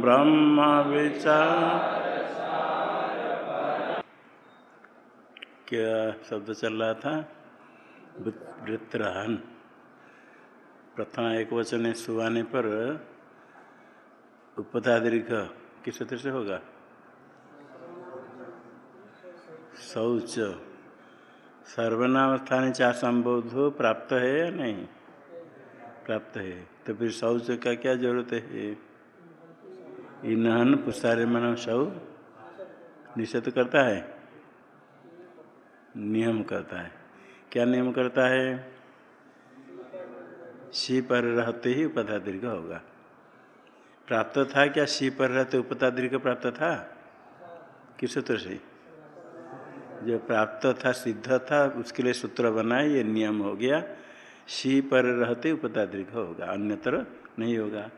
ब्रह्म विचार। क्या शब्द चल रहा था? वृत्रहन प्रथम एक वचन सुहाने पर उपधा दीर्घ किस सूत्र से होगा? शौच। सर्वनाम स्थान चाह संबोध प्राप्त है या नहीं? प्राप्त है। तो फिर शौच का क्या ज़रूरत है? इन्हन पुष्टारे मन शौ निषेध करता है? नियम करता है। क्या नियम करता है? शी पर रहते ही उपधा दीर्घ होगा। प्राप्त था क्या सी पर रहते उपता दीर्घ प्राप्त था? किस सूत्र से? जो प्राप्त था, सिद्ध था, उसके लिए सूत्र बनाए, ये नियम हो गया। शी पर रहते उपता दीर्घ होगा, अन्यत्र नहीं होगा।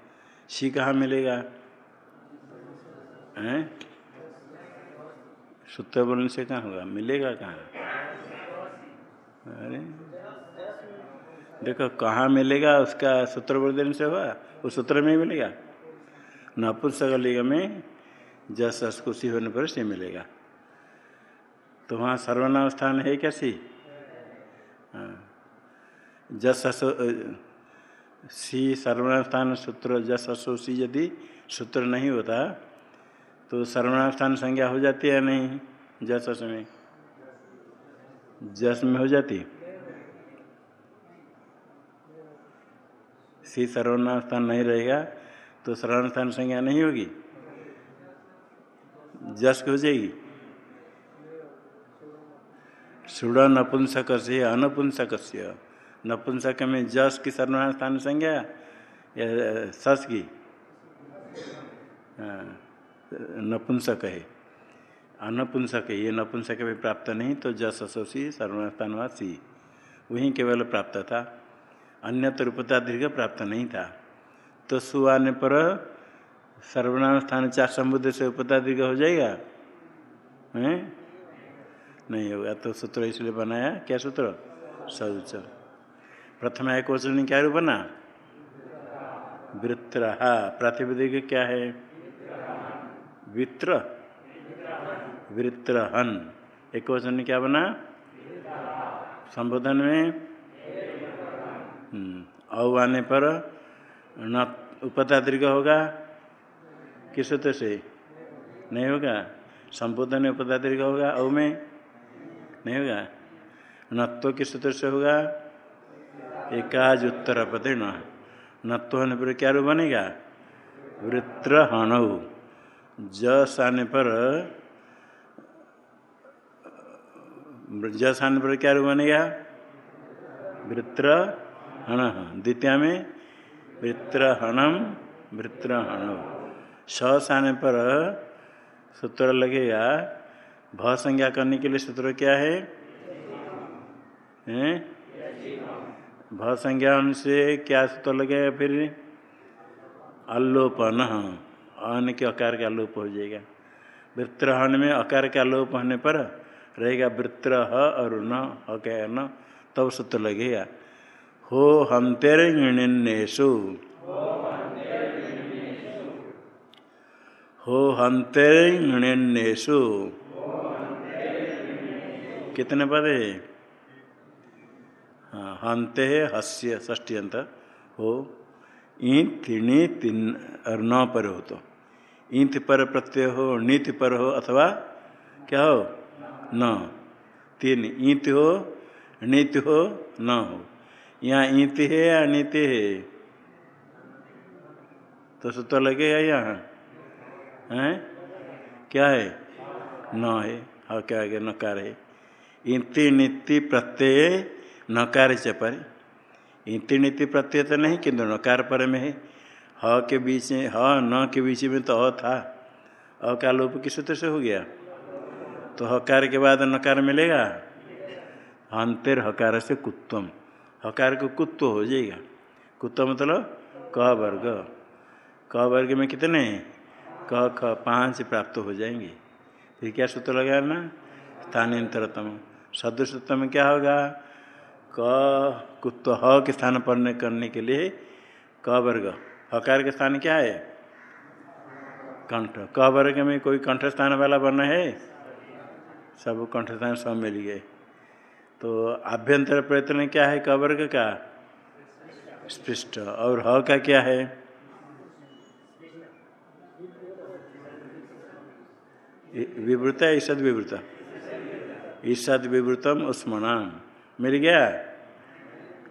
सी कहाँ मिलेगा? हैं? सूत्र बोलने से कहाँ होगा? मिलेगा कहाँ? अरे। देखो, कहाँ मिलेगा उसका सूत्र बोल देने से हुआ उस सूत्र में मिलेगा। नपुंसक लिंग में जस असकुशी होने पर से मिलेगा। तो वहाँ सर्वनाम स्थान है क्या सी जस असो सी सर्वनाम सूत्र जस असोसी यदि सूत्र नहीं होता तो सर्वनाम संज्ञा हो जाती है नहीं? जस अस में। जस में हो जाती? सी सर्वनाम नहीं रहेगा तो सर्वनाम स्थान संज्ञा नहीं होगी। जस हो जाएगी। सुड़ नपुंसक से अनपुंसक से नपुंसक में जस की सर्वनाम स्थान संज्ञा या सस की? नपुंसक है। अनपुंसक है, ये नपुंसक में प्राप्त नहीं तो जस असोसी सर्वनाम स्थान सी। वहीं केवल प्राप्त था। अन्यत्र रूपता दीर्घ प्राप्त नहीं था। तो सु आने पर सर्वनाम स्थान चार समुद्र से उपता दीर्घ हो जाएगा? हैं? नहीं होगा तो सूत्र इसलिए बनाया। क्या सूत्र? शौच प्रथम एक क्वेश्चन क्या रूप बना? वृत्रहा। प्रातिपदिक क्या है? वित्र वृत्रहन। एक क्वेश्चन क्या बना? संबोधन में। औ आने पर न उपता दीर्घ होगा। किस सूत्र से? नहीं होगा। संबोधन में उपता दीर्घ होगा। औ में? नहीं होगा। नत्व किस सूत्र से होगा? एकाज उत्तर पदे न नत्व होने पर क्या रूप बनेगा वृत्र हणु जस आने पर जस आने पर क्या रूप बनेगा वृत्र हण द्वितीय में वृत्र हणम वृत्र हण सस आने पर सूत्र लगेगा भ संज्ञा करने के लिए सूत्र क्या है? हैं? भ संज्ञा से क्या सूत्र लगेगा फिर? अल्लोपन अन के अकार का लोप हो जाएगा। वृत्रहन में अकार का लोप होने पर रहेगा वृत्र ह और न, ह न, तब सूत्र लगेगा। हो हंतेर्णेशु हो हंतेर्णेशु कितने पद है? हाँ हंते है, हस्य ष्टी अंत हो। ईंत णी तीन, और न पर हो तो। ईंत पर प्रत्यय हो, नीति पर हो, अथवा क्या हो? न। तीन, ईंत हो, नीति हो, न हो। यहाँ ईंत है या नीति है। तो सूत्र लगेगा यहाँ? हैं? क्या है? न है। हाँ क्या आगे नकार है? इंति नीति, प्रत्यय नकार से पर। नीति प्रत्यय तो नहीं, किंतु नकार पर में है। ह के बीच में, ह, न के बीच में तो अ था। अ का लोप किस सूत्र से हो गया? तो हकार के बाद नकार मिलेगा? अंतर हकार से कुत्तम। हकार को कुत्व हो जाएगा। कुत्व मतलब क वर्ग। क वर्ग में कितने क, ख, पाँच प्राप्त हो जाएँगे। फिर क्या सूत्र लगाना? स्थानांतरतम। सदृशतम क्या होगा? क कुत्व ह के स्थान पर करने के लिए क वर्ग। हकार के स्थान क्या है? कंठ। क वर्ग में कोई कंठ स्थान वाला वर्ण है? सब कंठ स्थान सब मिल गए। तो आभ्यंतर प्रयत्न क्या है क वर्ग का? स्पृष्ट। और ह का क्या है? विवृता ईषद विवृता ईषद विवृतम उस्मणाम मिल गया?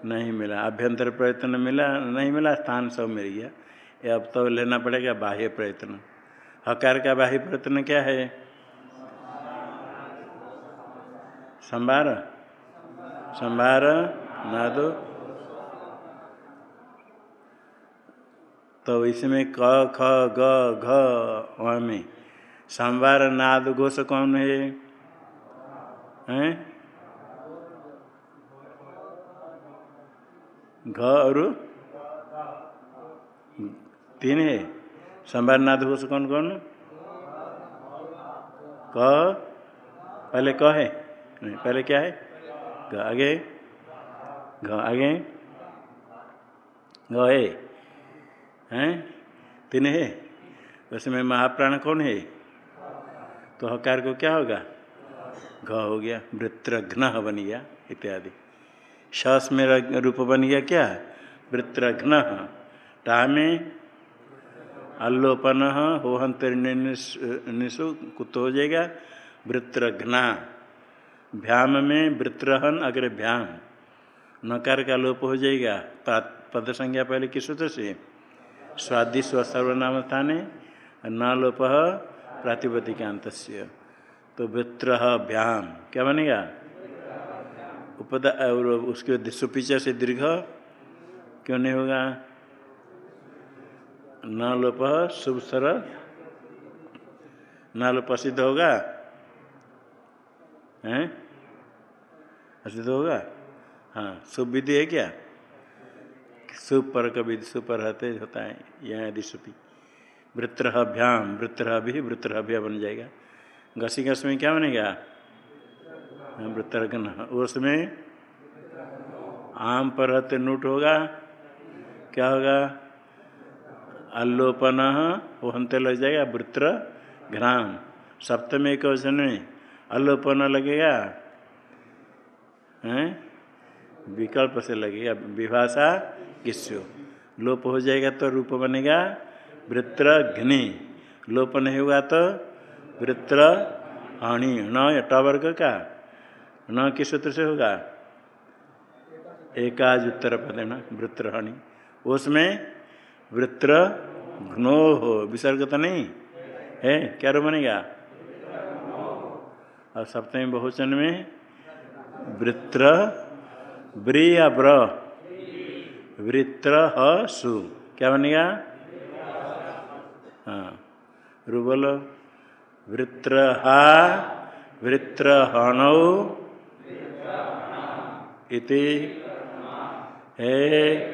नहीं मिला। अभ्यंतर प्रयत्न मिला, नहीं मिला, स्थान सब मिल गया। ये अब तो लेना पड़ेगा बाह्य प्रयत्न। हकार का बाह्य प्रयत्न क्या है? संभार। संभार, नादो। तो इसमें क, ख, ग, घ में। नाद, घोष कौन है? हैं? घ और तीन। है संवारनाथ घोष कौन कौन? क। पहले क है। नहीं, पहले क्या है? ग आगे। घ आगे। घ है। हैं? तीन है। उसमें महाप्राण कौन है? तो हकार को क्या होगा? घ हो गया। वृत्रघ्न बन गया, इत्यादि। शस में रूप बन गया क्या? वृत्रघ्न। टा में अल्लोपन होहंतरिणु कुत हो जाएगा। वृत्रघ्ना। भ्याम में वृत्रहन अग्र भ्याम। नकार का लोप हो जाएगा। पद संज्ञा पहले किस सूत्र से? स्वादि स्वसर्वनाम स्थाने न लोप प्रातिपतिकांत तो वृत्र भ्याम। क्या बनेगा? उपदा और उसके सुपीचा से दीर्घ, क्यों नहीं होगा? न लोप शुभ सर न लोप सिद्ध होगा? हैं? सिद्ध होगा? हाँ शुभ विधि है क्या? शुभ पर कभी सुपर रहते होता है, यहाँ यदि सुपी वृत्र भ्याम वृत्र भी वृत्र भ्या बन जाएगा। घसी घस में क्या बनेगा? वृत्रघन उसमें आम पर रहते नूट होगा। क्या होगा? अल्लोपन वो हंते लग जाएगा वृत्र घ्राम सप्तमी एक वचन में अल्लोपन लगेगा। हैं? विकल्प से लगेगा। विभाषा किस्यो। लोप हो जाएगा तो रूप बनेगा वृत्र घ्नि लोप नहीं हुआ तो वृत्र हणि न टवर्ग का? न किस सूत्र से होगा? एकाज उत्तर पद न वृत्र हणि उसमें वृत्र घ्नो हो, विसर्ग तो नहीं? है? क्या रो बनेगा? और सप्तमी बहुचन में वृत्र ब्री या ब्र वृत्र हु क्या बनेगा? हाँ रू बोलो। वृत्रहा, वृत्रहणौ इति हे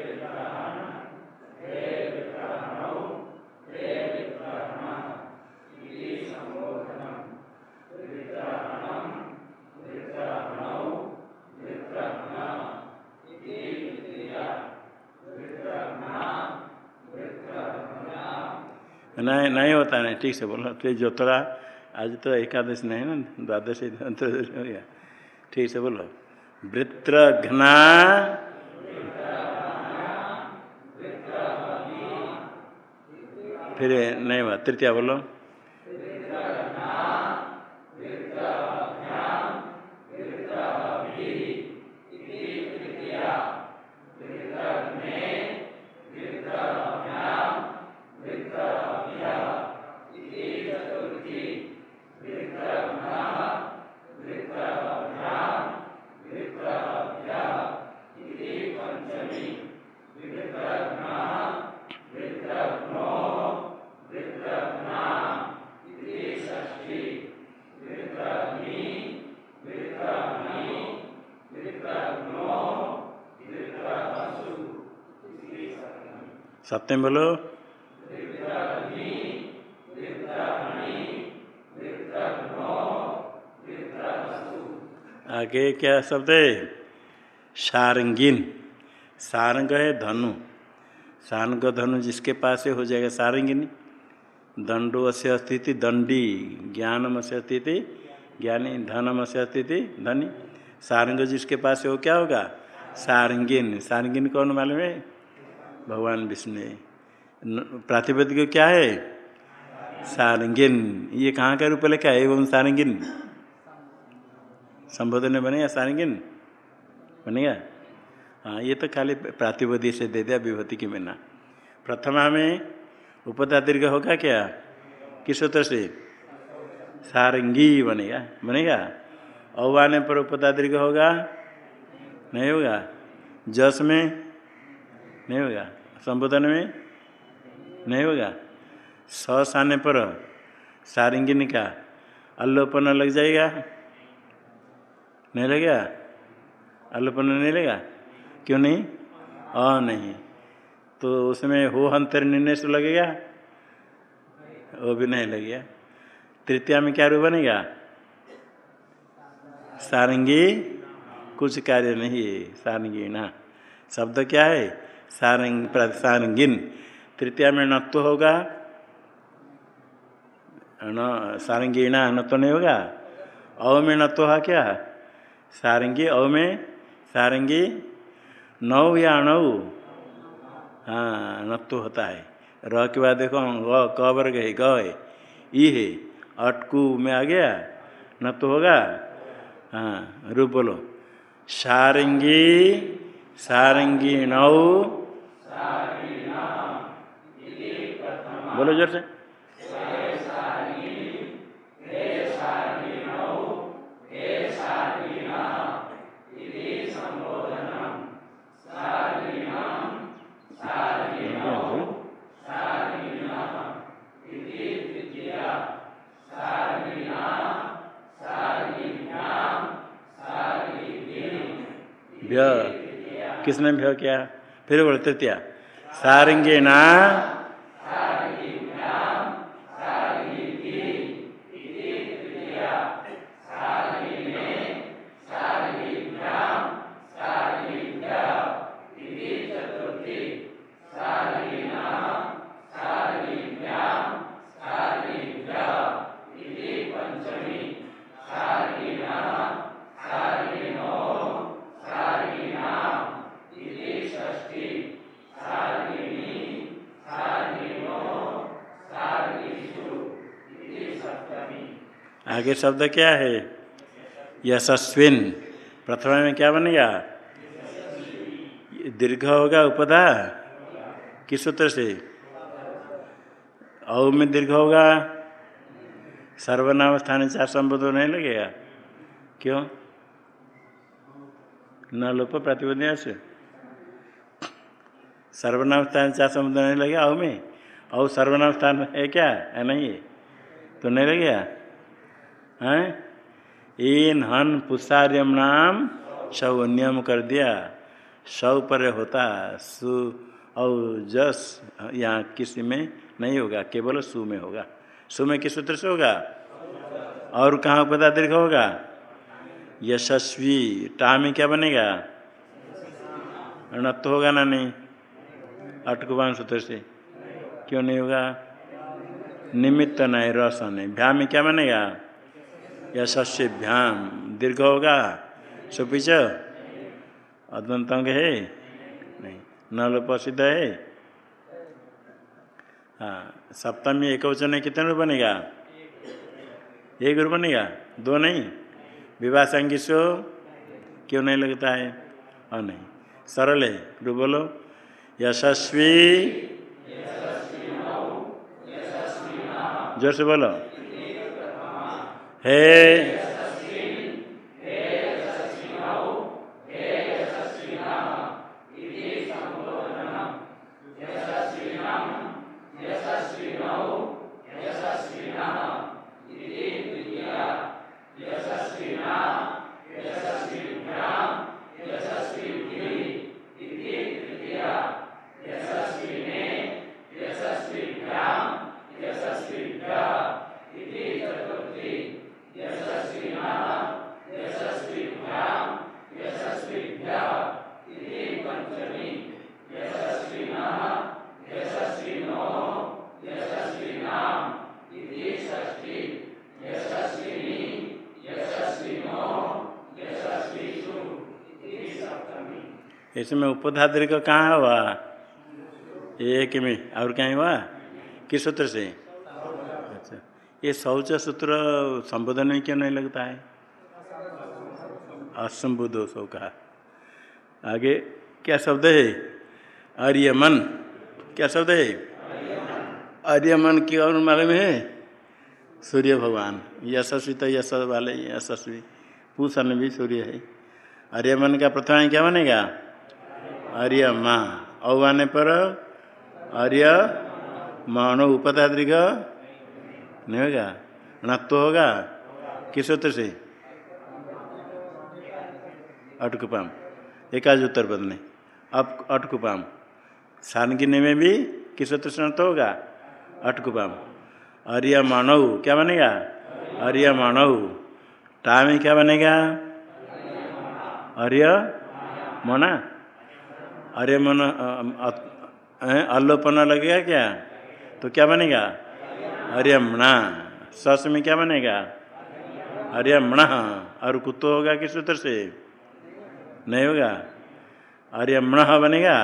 नहीं नहीं होता, नहीं, ठीक से बोलो। तो जोतरा आज तो एकादश नहीं ना द्वादश हो गया। ठीक से बोलो। वृत्र घना फिर नहीं हुआ तृतीया बोलो। सत्यम बोलो। आगे क्या शब्द है? सारंगीन। सारंग है धनु। सारंग धनु जिसके पास हो जाएगा सारंगिनी। दंडो से स्थिति दंडी ज्ञानम से स्थिति ज्ञानी धनम से स्थिति धनी। सारंग जिसके पास हो क्या होगा? सारंगीन। सारंगीन कौन मालूम है? भगवान विष्णु। प्रातिपदिक क्या है? सारंगिन। ये कहाँ का रूप लिखा है? एवं सारंगिन। संबोधन में बनेगा सारंगिन? बनेगा? हाँ ये तो खाली प्रातिपदी से दे दिया विभूति की बिना। प्रथमा में उपदा दीर्घ होगा क्या? किस सूत्र से? सारंगी बनेगा। बनेगा? औवाने पर उपदा दीर्घ होगा? नहीं होगा। जस में नहीं होगा? संबोधन में नहीं होगा? सस आने पर सारंगिनी का अल्लोपन लग जाएगा? नहीं लगेगा? अल्लोपन नहीं लेगा क्यों नहीं? अ नहीं। तो उसमें हो अंतर निर्णय से लगेगा? वो भी नहीं लगेगा। तृतीया में क्या रूप बनेगा? सारंगी? कुछ कार्य नहीं है, सारंगी ना। शब्द क्या है? सारंग सारंगिन। तृतीया में नत्व होगा। न सारंगीणा न तो नहीं होगा। अव में नत्व तो है क्या? सारंगी अव में सारंगी। नौ या अणव हाँ नत्व होता है। र के बाद देखो, ग, क वर्ग है, ग है। ई है। अटकू में आ गया। न तो होगा। हाँ रूप बोलो। सारंगी सारंगी नौ। बोलो ज़ोर से। किसने भ्य किया? फिर बोलो तृतीया। सारंगे ना आगे शब्द क्या है? यशस्विन। प्रथमा में क्या बनेगा दीर्घ होगा उपधा किस सूत्र से? औ में दीर्घ होगा। सर्वनाम स्थान चार संबोध नहीं लगेगा क्यों? न लोप प्रतिबंध से सर्वनाम स्थान चार संबोध नहीं लगेगा औ में? औ सर्वनाम स्थान है क्या? है नहीं? तो नहीं लगेगा हैं? इन हन पुषार्यम नाम सौ नियम कर दिया। सौ पर होता सु और जस, यहाँ किसी में नहीं होगा, केवल सु में होगा। सु में किस सूत्र से होगा? और कहाँ पता दीर्घ होगा? यशस्वी टा में क्या बनेगा? अणत्व होगा ना नहीं? अटकुबान सूत्र से। क्यों नहीं होगा? निमित्त नहीं, रस नहीं। भ्या में क्या बनेगा? यशस्भ्याम दीर्घ होगा? सुपिच? अदंतंग है? नहीं। नल प्रसिद्ध है? हाँ। सप्तमी एक वचन कितने रूप बनेगा? एक रूप बनेगा? दो नहीं। विवाह संगीसो क्यों नहीं लगता है? और नहीं। सरल है। रूप बोलो। यशस्वी ज़ोर से बोलो। हे इसमें उपधाद्री का कहाँ हुआ एक में। और कहीं हुआ किस सूत्र से? अच्छा। ये शौच सूत्र संबोधन में क्यों नहीं लगता है? असंबुदो सौ कहा आगे, क्या शब्द है? आर्यमन क्या शब्द है? आर्यमन की और मालूम है? सूर्य भगवान। यशस्वी तो यश वाले यशस्वी। पूषण भी सूर्य है। आर्यमन का प्रथम क्या बनेगा? आर्य माँ। औ आने पर आर्य मानो उपता दीर्घ नहीं होगा? नत्व होगा? किस सूत्र से? अटकुपाम। एकाज उत्तर पद में अब अटकुपाम। सानगिने में भी किस सूत्र से नत्व होगा? अटकुपाम। आर्य मानव क्या बनेगा? आर्य मानव टा में क्या बनेगा? आर्य मना। आर्य मन अल्लोपना लगेगा क्या? तो क्या बनेगा? अरियमणा सस में क्या बनेगा? अरियमण और कुत्तो होगा किस सूत्र से? नहीं होगा। अरियमण बनेगा?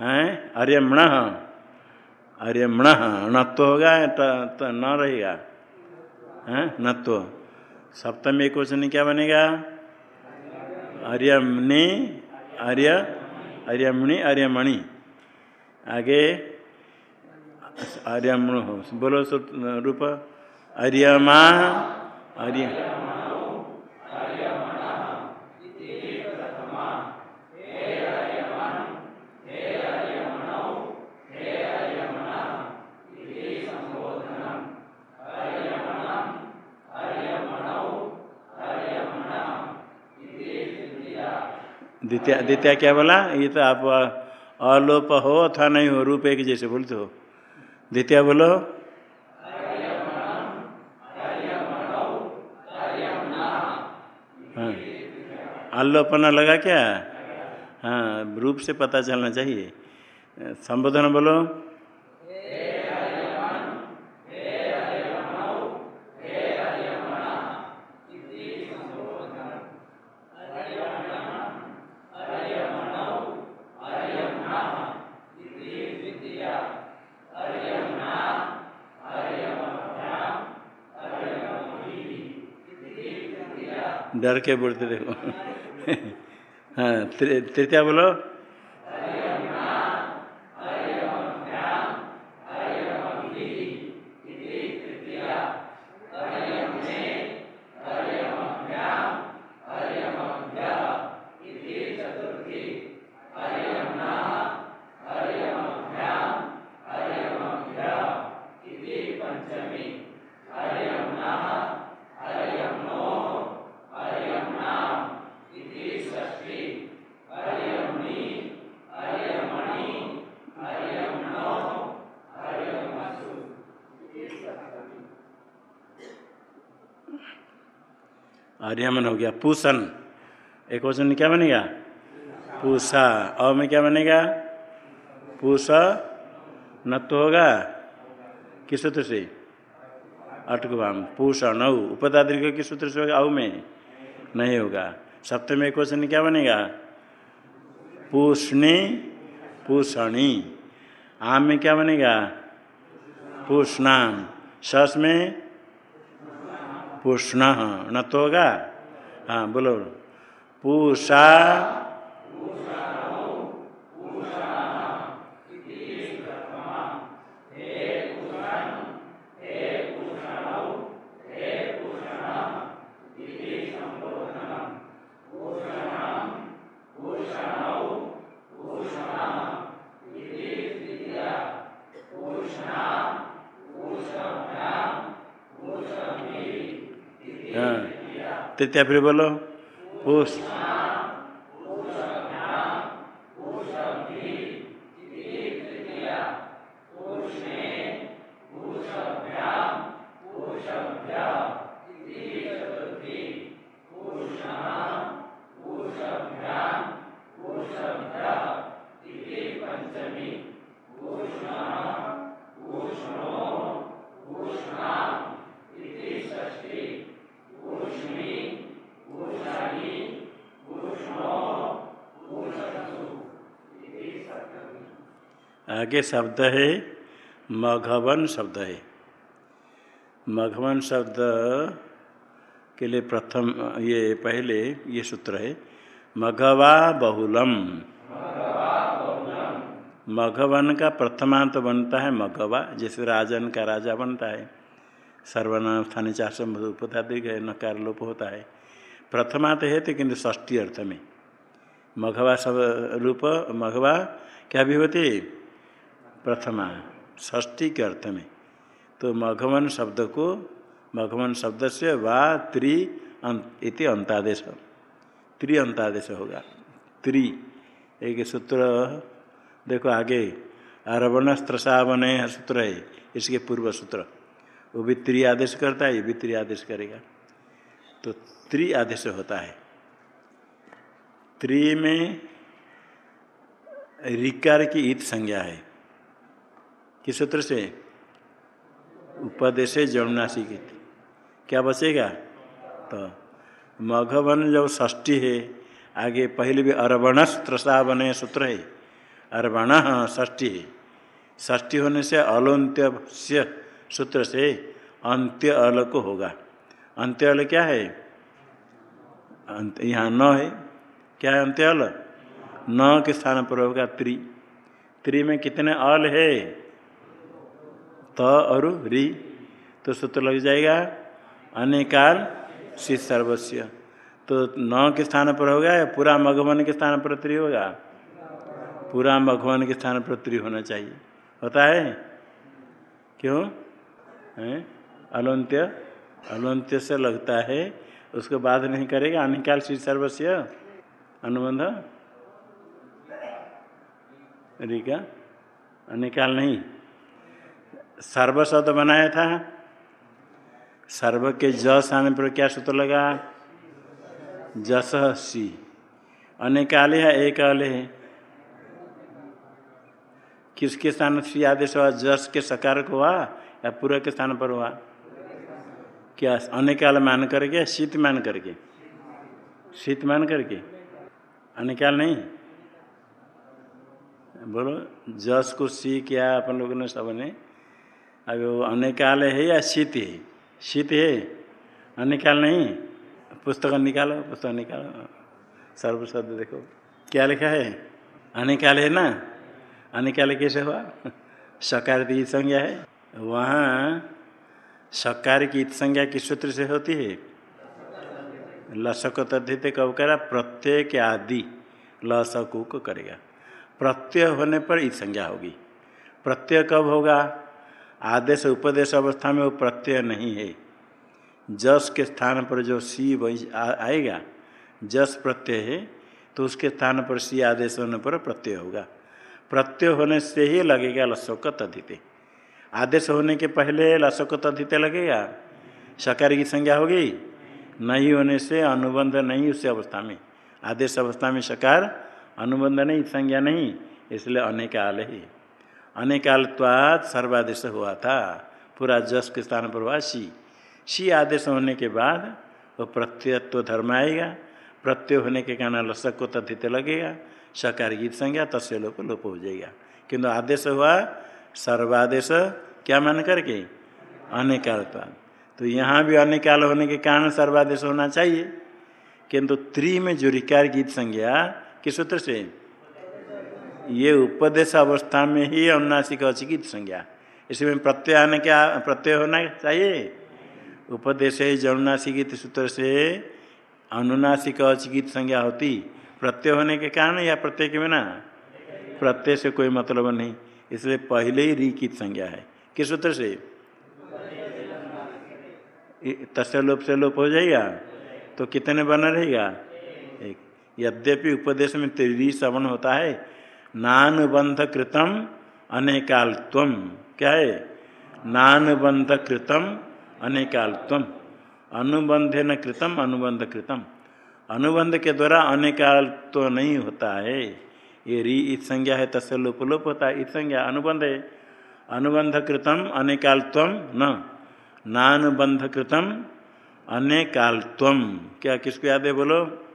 हैं? अरियमण अरियमण नत्व होगा तो न रहेगा? हैं? नत्व सप्तमी क्वेश्चन क्या बनेगा? आर्यमणि आर्य आर्यमणि आर्यमणि। आगे आर्यमण हो। बोलो रूप। आर्यमा आर्य। द्वितीय द्वितीय क्या बोला? ये तो आप अलोप हो अथवा नहीं हो, रूप एक जैसे बोलते हो। द्वितीय बोलो हाँ। अल्लोपना लगा क्या? हाँ रूप से पता चलना चाहिए। संबोधन बोलो। डर के बोलते देखो। हाँ तृतीया बोलो। आर्यमन हो गया। पूषण एक वचन क्या बनेगा? पूषा अ में क्या बनेगा? पूष न तो होगा? किस सूत्र से? अटकुवाम पूषण उपदाद्री किस सूत्र से होगा? औ में। नहीं होगा। सप्तम एक वचन क्या बनेगा? पूषणी। पूषणी। आम में क्या बनेगा? पूषणाम। सस में पुष्ण न तो होगा हाँ बोलो। पूषा तृतीय फिर बोलो पुष आगे शब्द है, मघवन शब्द है। मघवन शब्द के लिए प्रथम, ये पहले ये सूत्र है, मघवा बहुलम। मघवन का प्रथमांत बनता है मघवा, जैसे राजन का राजा बनता है। सर्वनाम स्थानीय चार उपता दीर्घ नकार लोप होता है। प्रथमांत है तो किंतु ष्टी अर्थ में। मघवा सब रूप, मघवा क्या भी होती प्रथमा ष्टी के अर्थ में। तो मघवन शब्द को, मघवन शब्द से वा त्रि इति अंतादेश। त्रि अंतादेश होगा। त्रि, एक सूत्र। देखो आगे। अरवण स्त्रसावन सूत्र है। इसके पूर्व सूत्र। वो भी त्रि आदेश करता है, ये भी त्रि आदेश करेगा। तो त्रि आदेश होता है। त्रि में रिकार की ईत संज्ञा है। किस सूत्र से? उपदेश जमुनाशी की क्या बचेगा? तो मघवन जब ष्टी है, आगे पहले भी अरवणस त्रसावन सूत्र है। अरवण ष्टी है। ष्टी होने से अलोन्त्य सूत्र से अंत्य अल को होगा। अंत्य अल क्या है? यहाँ न है। क्या है अंत्य अल न के स्थान पर होगा त्रि। त्रि में कितने अल है? त और री। तो सूत्र लग जाएगा, अनेकाल सी सर्वस्व तो न के स्थान पर होगा या पूरा मघवन के स्थान पर त्रि होगा? पूरा मघवन के स्थान पर त्रि होना चाहिए। होता है? क्यों? अलंत्य। अलंत्य से लगता है, उसको बाद नहीं करेगा, अनिकाल श्री सर्वस्व अनुबंध? रिका अनिकाल नहीं। सर्व शब्द बनाया था? सर्व के जस आने पर क्या सूत्र लगा? जस सी। अनेकाल है, एक आले है। किसके स्थान सी आदेश हुआ? जस के सकार को हुआ या पूरा के स्थान पर हुआ? क्या अनेकाल मान करके, शीत मान करके? शीत मान करके? अनिकाल नहीं? बोलो, जस को सी किया अपन लोगों ने सबने अब वो अनिकाल है या शीत है? शीत है। अनिकाल नहीं? पुस्तक निकालो पुस्तक निकालो। सर्व शब्द देखो। क्या लिखा है? अनिकाल है ना? अनिकाल कैसे हुआ? सकार की संज्ञा है। वहाँ सकार की संज्ञा किस सूत्र से होती है? लसक तद्धित कब करा प्रत्यय के आदि। लसकु को करेगा। प्रत्यय होने पर इत संज्ञा होगी। प्रत्यय कब होगा? आदेश उपदेश अवस्था में वो प्रत्यय नहीं है। जस के स्थान पर जो सी वही आएगा, जस प्रत्यय है तो उसके स्थान पर सी आदेश होने पर प्रत्यय होगा। प्रत्यय होने से ही लगेगा लसोक तद्धित आदेश होने के पहले लसोक तद्धित लगेगा। सकार की संज्ञा होगी नहीं होने से अनुबंध नहीं उस अवस्था में। आदेश अवस्था में सकार अनुबंध नहीं, संज्ञा नहीं, इसलिए अनेक आल ही। अनेकालत्वाद सर्वादेश हुआ था। पूरा जस के स्थान पर हुआ सी शी आदेश होने के बाद वो प्रत्ययत्व धर्म आएगा। प्रत्यय होने के कारण लसक को तथित लगेगा। सकार गीत संज्ञा तस्य लोप लोप हो जाएगा। किंतु आदेश हुआ सर्वादेश क्या मान करके? अनेकालत्वाद तो यहाँ भी अनिकाल होने के कारण सर्वादेश होना चाहिए। किंतु त्रि में जो रिकार गीत संज्ञा किस सूत्र से ये उपदेश अवस्था में ही अनुनासिक अचिकित संज्ञा। इसमें प्रत्यय आने क्या, प्रत्यय होना चाहिए? उपदेश है जनुनासिक सूत्र से अनुनासिक अचिकित संज्ञा होती। प्रत्यय होने के कारण या प्रत्यय के बिना? प्रत्यय से कोई मतलब नहीं। इसलिए पहले ही रिकित संज्ञा है। किस सूत्र से? तस्य लोप से लोप हो जाएगा? तो कितने बना रहेगा? एक। यद्यपि उपदेश में त्रि श्रवण होता है नानुबंध कृतम अनेकालत्व क्या है? नानुबंध कृतम अनेकालत्व अनुबंध न कृतम अनुबंध कृतम अनुबंध के द्वारा अनेकाल तो नहीं होता है। ये री इत संज्ञा है, तस्य लोप लोप होता है इत संज्ञा। अनुबंध है। अनुबंध कृतम अनेकालत्व न। नानुबंध कृतम अनेकालत्व क्या किसको याद है बोलो?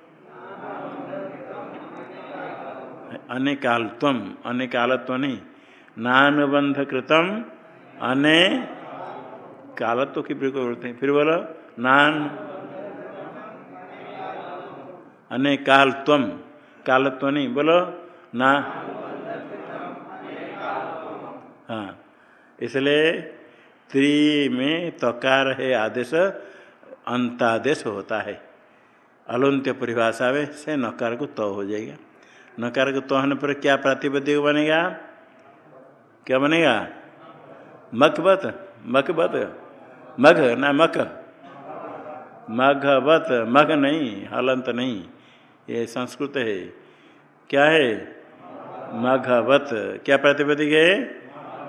अनेकालत्व अनेकालत्व नहीं नानुबंध कृतम अने कालत्व की प्रयोग बोलते हैं। फिर बोलो, नान अने कालत्वम कालत्व नहीं बोलो, ना हाँ इसलिए त्रि में तकार है आदेश, अंतादेश होता है। अलंत्य परिभाषा में से नकार को तो हो जाएगा। नकार को तो होने पर क्या प्रातिपदिक बनेगा? क्या बनेगा? मकबत मकबत, मघ ना मक। मघवत मघ नहीं, हलंत नहीं, ये संस्कृत है। क्या है? मघवत क्या प्रातिपदिक है?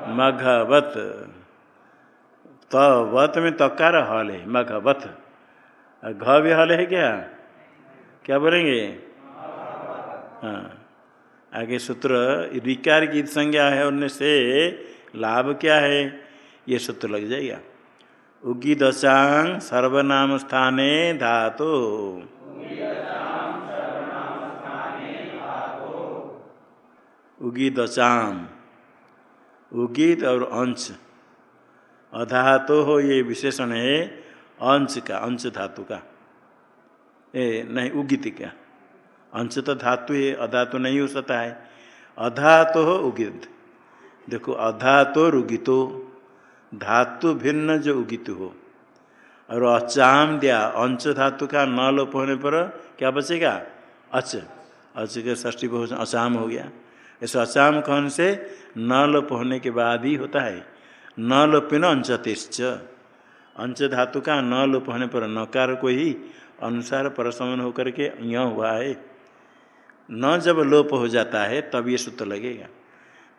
मघवत तो वत में तकार हल है मघवत घ भी हल है क्या? क्या बोलेंगे? हाँ। आगे सूत्र रिकार की संज्ञा है उनमें से लाभ क्या है? ये सूत्र लग जाएगा। उगी दशांग सर्वनाम स्थाने धातु। उगी दशाम उगित और अंश। अधातु हो, ये विशेषण है, अंश का, अंश धातु का। ए, नहीं, उगित क्या? अंश तो धातु है अधातु नहीं हो सकता है। अधातु हो उगित। देखो, अधातो रुगितो धातु भिन्न जो उगित हो। और अचाम दिया, अंश धातु का न लोप होने पर क्या बचेगा? अच। अच के ष्टी बहु अचाम हो गया। ऐसे अचाम कौन से? न लोप होने के बाद ही होता है। न लोपिन अंशतिश्च। अंश धातु का न लोप होने पर नकार को ही अनुसार परसमन होकर के यह हुआ है। न जब लोप हो जाता है, तब ये सूत्र लगेगा।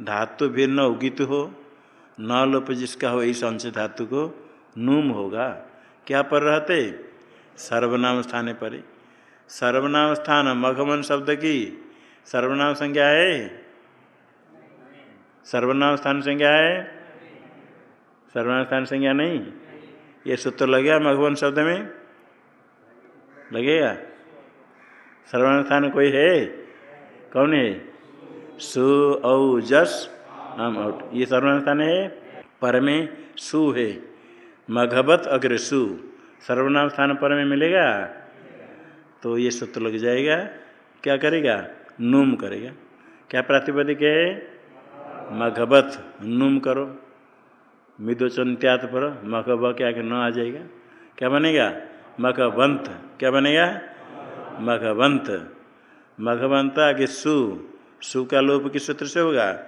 धातु भिन्न उगित हो, न लोप जिसका हो, इस अंश धातु को नूम होगा। क्या पर रहते? सर्वनाम स्थान पर सर्वनाम स्थान मघमन शब्द की सर्वनाम संज्ञा है? सर्वनाम स्थान संज्ञा है? सर्वनाम स्थान संज्ञा नहीं? ये सूत्र लगेगा मघवन शब्द में? लगेगा? सर्वनाम स्थान कोई है? कौन है? सु, औ, जस। आम आउट ये सर्वनाम स्थान है? पर में सु है। मघवत अग्र, सु। सर्वनाम स्थान पर में मिलेगा? तो ये सूत्र लग जाएगा। क्या करेगा? नूम करेगा। क्या प्रातिपदिक है? मघवत। नूम करो। मिदोचंत्यात पर मघब क्या न आ जाएगा। क्या बनेगा? मघवंत। क्या बनेगा? मघवंत। मघवंत आगे सु। सु का लोप किस सूत्र से होगा?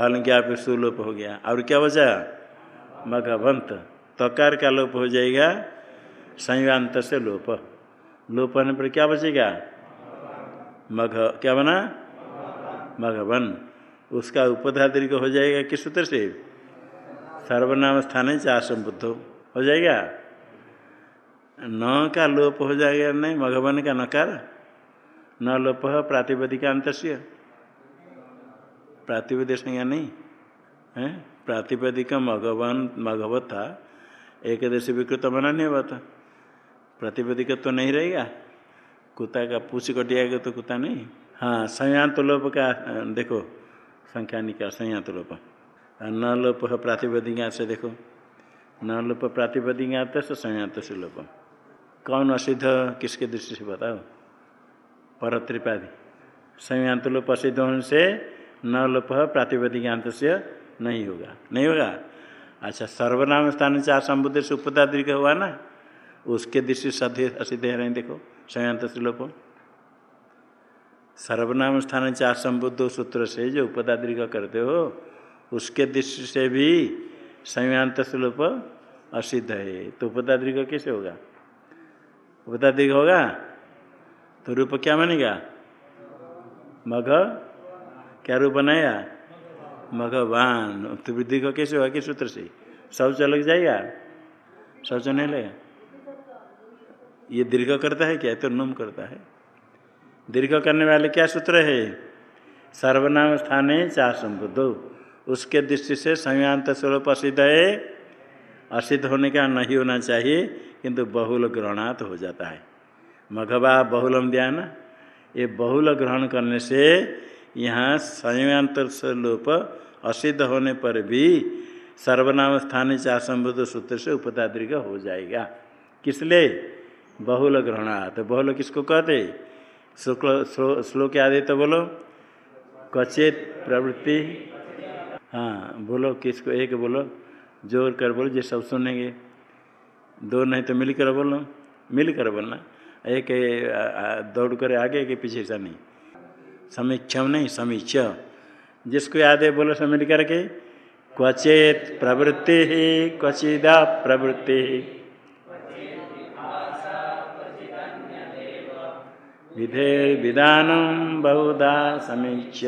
हल क्या पे सुलोप हो गया। और क्या बचा मघवंत। तकार का लोप हो जाएगा। संयुक्त से लोप। लोप होने पर क्या बचेगा? मघ क्या बना? मघवन। उसका उपधा दीर्घ हो जाएगा किस सूत्र से? सर्वनाम स्थान चार संबुद्ध हो जाएगा? न का लोप हो जाएगा नहीं मघवन का नकार। न लोप है, प्रातिपदिका अंत प्रातिपदिक संज्ञा नहीं है प्रातिपदिक मघवन मघवत था। एक देश विकृत नहीं हुआ था। प्रातिपदिक तो नहीं रहेगा। कुत्ता का पूछ कटियागा तो कुत्ता नहीं। हाँ संयांत लोप का, देखो, संख्या निकाल, संयांत लोप। न लोप है, प्रातिपदिका से देखो। न लोप प्रातिपदिका से, संयांत से लोप। कौन असिद्ध किसके दृष्टि से बताओ पर त्रिपादी संयांत लोप असिद्ध होने से न लोप प्रातिपदिकांत से नहीं होगा। नहीं होगा? अच्छा सर्वनाम स्थान चार संबुद्ध से उपदा दीर्घ हुआ ना? उसके दृष्टि सधे असिद्ध है नहीं, देखो, संयंत्र श्लोप सर्वनाम स्थान चार संबुद्ध सूत्र से जो उपदा दीर्घ करते हो, उसके दृष्टि से भी संयंत श्लोप असिद्ध है। तो उपदा दीर्घ कैसे होगा? उपदा दीर्घ होगा? तो रूप क्या बनेगा? मघ। क्या रूप बनाया? मघवान। तो वृद्धि को कैसे होगा? किस सूत्र से? शौच लग जाएगा? शौच नहीं लगेगा? ये दीर्घ करता है क्या? तो नुम करता है। दीर्घ करने वाले क्या सूत्र है? सर्वनाम स्थान है चार संबुद्ध उसके दृष्टि से संयांत स्वरूप असिद्ध है। असिद्ध होने का नहीं होना चाहिए। किंतु बहुल ग्रहणात हो जाता है। मघवा बहुलम दिया ना? ये बहुल ग्रहण करने से यहाँ संयंत्र स्वरूप असिद्ध होने पर भी सर्वनाम स्थान चासंबुद्ध सूत्र से उपतादृग हो जाएगा। किसलिए बहुल ग्रहणात्। बहुल किसको कहते? शुक्ल श्लोक आदि तो बोलो। कचित प्रवृत्ति। हाँ बोलो किसको? एक बोलो। ज़ोर कर बोलो जो सब सुनेंगे। दो नहीं तो मिलकर बोलो मिलकर बोलना। एक दौड़ कर आगे के पीछे से नहीं। समीक्षा नहीं, समीक्ष। जिसको याद है बोलो सब मिल करके, क्वचेत प्रवृत्ति ही, क्वचिदा प्रवृत्ति विधे विधान बहुधा समीक्ष।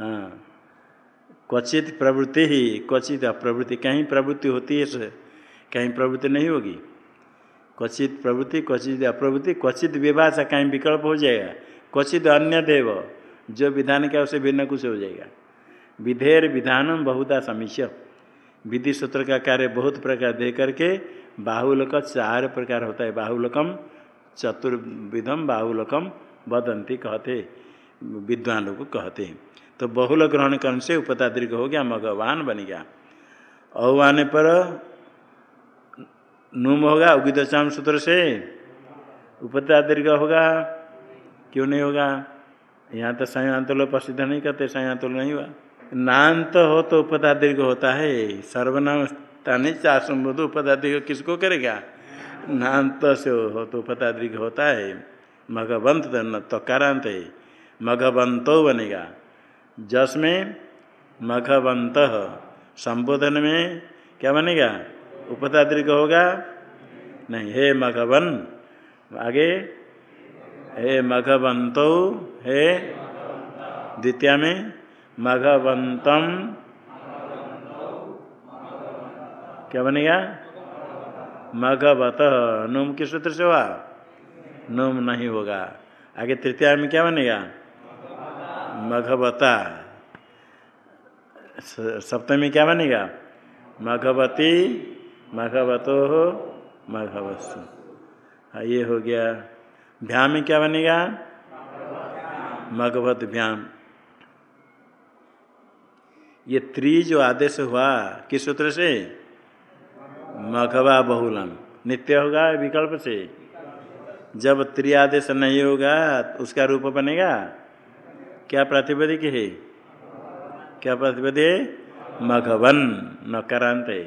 हाँ। क्वचित प्रवृत्ति ही, क्वचित अप्रवृत्ति कहीं प्रवृत्ति होती है कहीं प्रवृत्ति नहीं होगी। क्वचित प्रवृत्ति, क्वचित अप्रवृत्ति, क्वचित विवाह से कहीं विकल्प हो जाएगा। क्वचित अन्य देव, जो विधान क्या उसे भिन्न कुछ हो जाएगा। विधेयर विधान बहुधा समीक्ष विधि सूत्र का कार्य बहुत प्रकार दे करके बाहुलक चार प्रकार होता है। बाहुलकम, चतुर्विधम, बाहुलकम, वदंती कहते, विद्वान लोग कहते हैं। तो बहुल ग्रहण करने से उपता दीर्घ हो गया, मगवान बन गया। औ आने पर नुम होगा उगिदचाम सूत्र से उपता दीर्घ होगा। क्यों नहीं होगा? यहाँ तो संयांत लोग प्रसिद्ध नहीं करते संयांत नहीं हुआ। नान्त हो तो दीर्घ होता है। सर्वनाम तानी चार संबोध उपदादृग किसको करेगा? नान्त से हो तो उपदादृग होता है। मघवंत तो कारांत है। मघवंतो बनेगा। जस में मघवंत संबोधन में क्या बनेगा? उपदादृग होगा? नहीं, हे मघवन, आगे, हे मघवंतो, हे द्वितीय में, मघवंतम, क्या बनेगा? मघवत, नुम किस सूत्र से हुआ? नुम नहीं होगा। आगे तृतीय में क्या बनेगा? मघवता। सप्तमी क्या बनेगा? मघवती, मघवतो मघवस्तु हाँ ये हो गया। भ्याम में क्या बनेगा? मघवत भ्याम। ये त्रि जो आदेश हुआ, किस सूत्र से? मघवा बहुलम। नित्य होगा विकल्प से? जब त्रियादेश नहीं होगा उसका रूप बनेगा? क्या प्रतिपदिक है? क्या प्रतिपदि? मघवन नकारांत है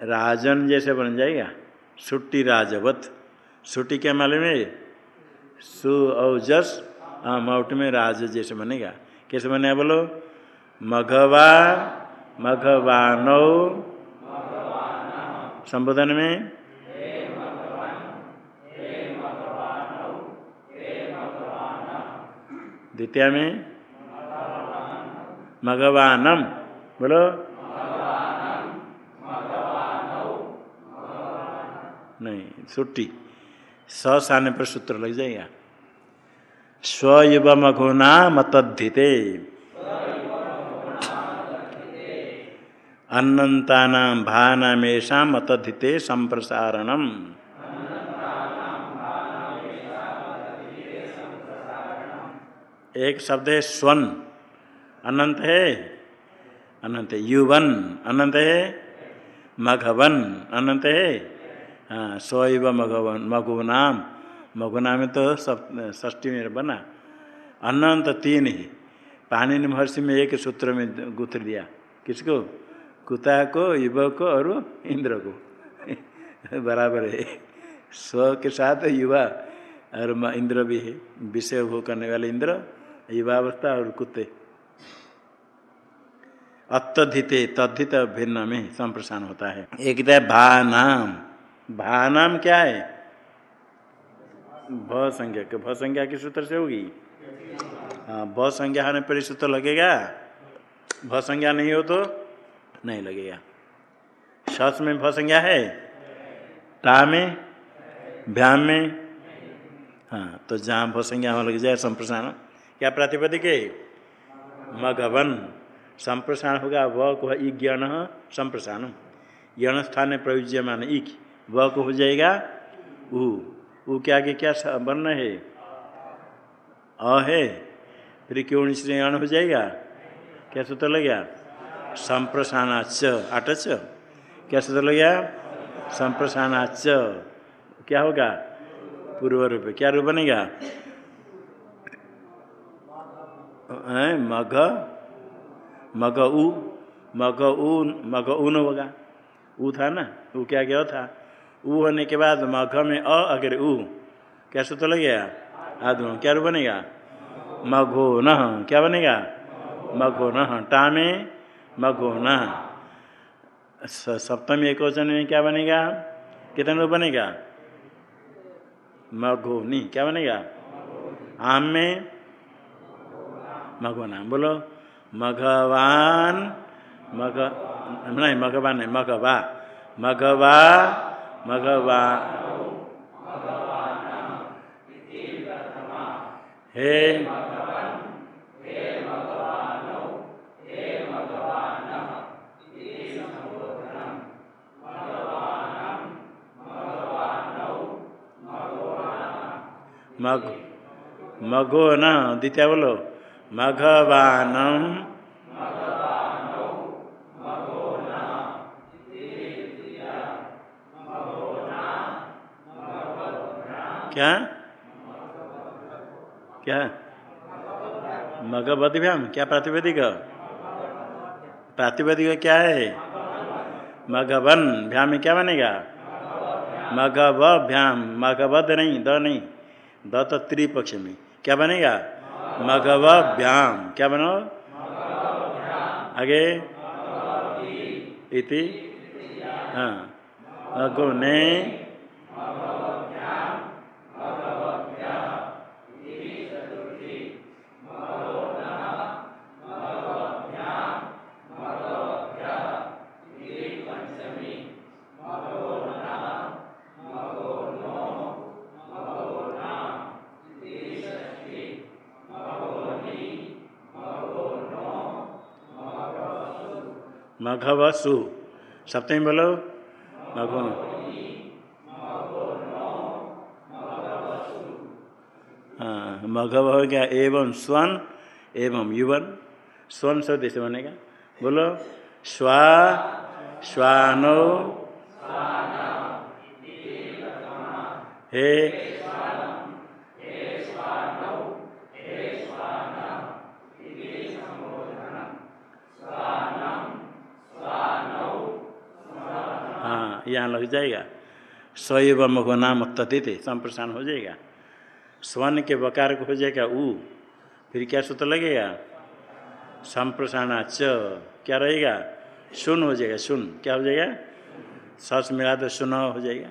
राजन जैसे बन जाएगा। सुट्टी राजवत। सुट्टी क्या मालूम है? सु औजस हाँ माउट में राज जैसे बनेगा। कैसे बनेगा बोलो? मघवा, मघवानौ। संबोधन में? द्वितीय में मघवानम बोलो। नहीं छुट्टी स आने पर सूत्र लग जाएगा। स्वयुव मघुना मतद्धिते। अन्नता भानामेशा मतधिते संप्रसारणम। एक शब्द है स्वन अनंत है? अनंत युवन। अनंत है? मघवन। अनंत है? हाँ स्वयं मघवन। मघुनाम मघुना में तो ष्टी में बना। अनंत तीन ही। पानी महर्षि में एक सूत्र में गुथ दिया। किसको? कुता को, युवा को और इंद्र को। बराबर है। स्व के साथ युवा और इंद्र भी है। विषय भोग करने वाले इंद्र। युवावस्था और कुत्ते। अत्यधिते तद्धित भिन्न में संप्रसारण होता है। एक भानाम। भानाम क्या है? भ संज्ञा के भ संज्ञा किस सूत्र से होगी? हाँ भ संज्ञा होने पर सूत्र लगेगा? भ संज्ञा नहीं हो तो नहीं लगेगा। शस में भ संज्ञा है? टा में भ्याम? में हाँ तो जहाँ भ संज्ञा हो लग जाए संप्रसारण। क्या प्रातिपदिक है? मघवन। संप्रसारण होगा, व को ज्ञान संप्रसारण यण स्थान में प्रयुज्यमान इक। व को हो जाएगा, उ। उ के आगे क्या वर्ण है? अ है। फिर क्यों श्री अण हो जाएगा? क्या सूत्र लग गया? संप्रसानाच आटच क्या सूत्र लग गया? संप्रसानाच क्या होगा? पूर्व रूप क्या रूप बनेगा? मघ मघ उ मघ उ मघ ऊन होगा। ऊ था ना? वो क्या क्या था? ऊ होने के बाद मघ में अ अगर ऊ क्या सूत्र लग गया आदम। क्या रूप बनेगा? मघो न क्या बनेगा? मघो न टा में मघो न सप्तमी एक वचन में क्या बनेगा? कितने रूप बनेगा? मघोनी। क्या बनेगा? आम में मघोना बोलो मघवान मघ नहीं मघवान नहीं मघवा मघवा मघवा हे मघ मघो न, द्वितीय बोलो मघवानम। क्या? क्या? मगवध्याम क्या प्रातिपदिक? प्रातिपदिक क्या है? मघवन। भ्याम में क्या बनेगा? मघव भ्याम मगवध नहीं, द नहीं। द तो त्रिपक्ष में क्या बनेगा? मगव व्याम क्या बनो? आगे? इति? हाँ। मगो ने मघवसु सप्तमी बोलो मघो हाँ मघव हो गया, एवं स्वन, एवं युवन। स्वन शब्द से बनेगा। बोलो, स्वा, स्वानो, हे यहाँ लग जाएगा। स्वयं मघो नाम तथित संप्रसारण हो जाएगा। स्वन के बकार को हो जाएगा, ऊ। फिर क्या सूत्र लगेगा? संप्रसारणा च। क्या रहेगा? सुन हो जाएगा सुन क्या हो जाएगा? सस मिला तो सुन हो जाएगा।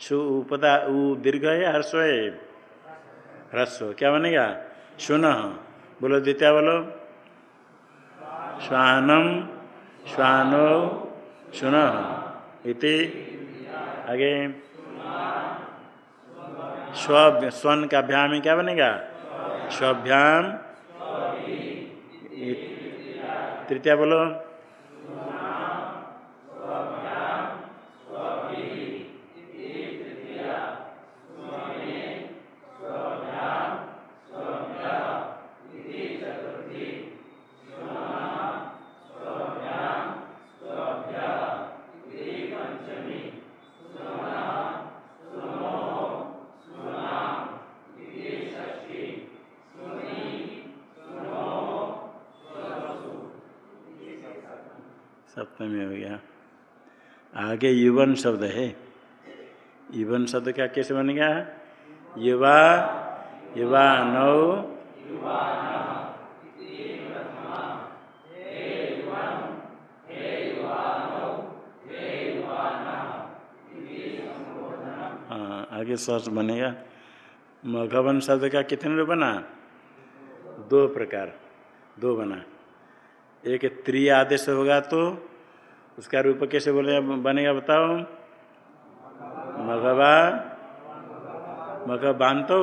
सु उपदा, ऊ दीर्घ है हर्ष है? ह्रस्व। क्या बनेगा? सुन बोलो द्वितीय बोलो। श्वानम, श्वानो सुन इति। आगे। स्व स्वन का भ्याम में क्या बनेगा? स्वाभ्याम तृतीय बोलो। सप्तमी हो गया। आगे युवन शब्द है। युवन शब्द क्या, कैसे बन गया? युवा युवा नौ आगे सच बनेगा। मघवन शब्द का कितने रूप बना? दो प्रकार, दो बना। एक त्रि आदेश होगा तो उसका रूप कैसे बोले, बनेगा बताओ। मघवा मघ बांधो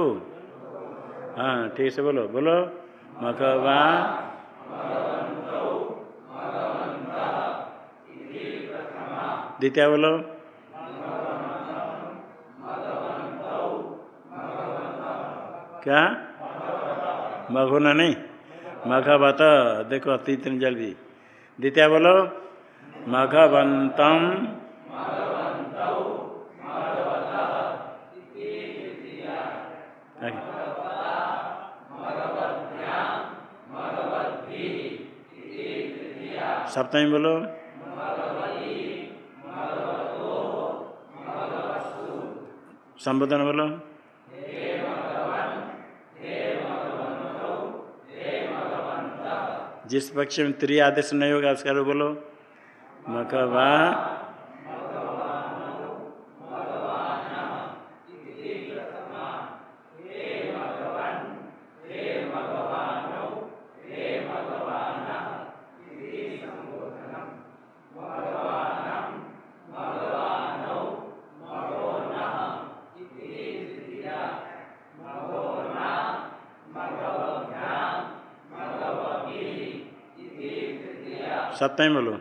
हाँ ठीक से बोलो बोलो। मघवा द्वितीय बोलो। क्या? मघुना नहीं। मघवत देखो तीन जल्दी। द्वितीय बोलो मघवंतम सप्तमी बोलो संबोधन बोलो। जिस पक्ष में त्रि आदेश नहीं होगा उसका बोलो। मकवा सप्तमी बोलो।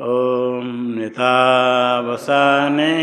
ओम नेता वसाने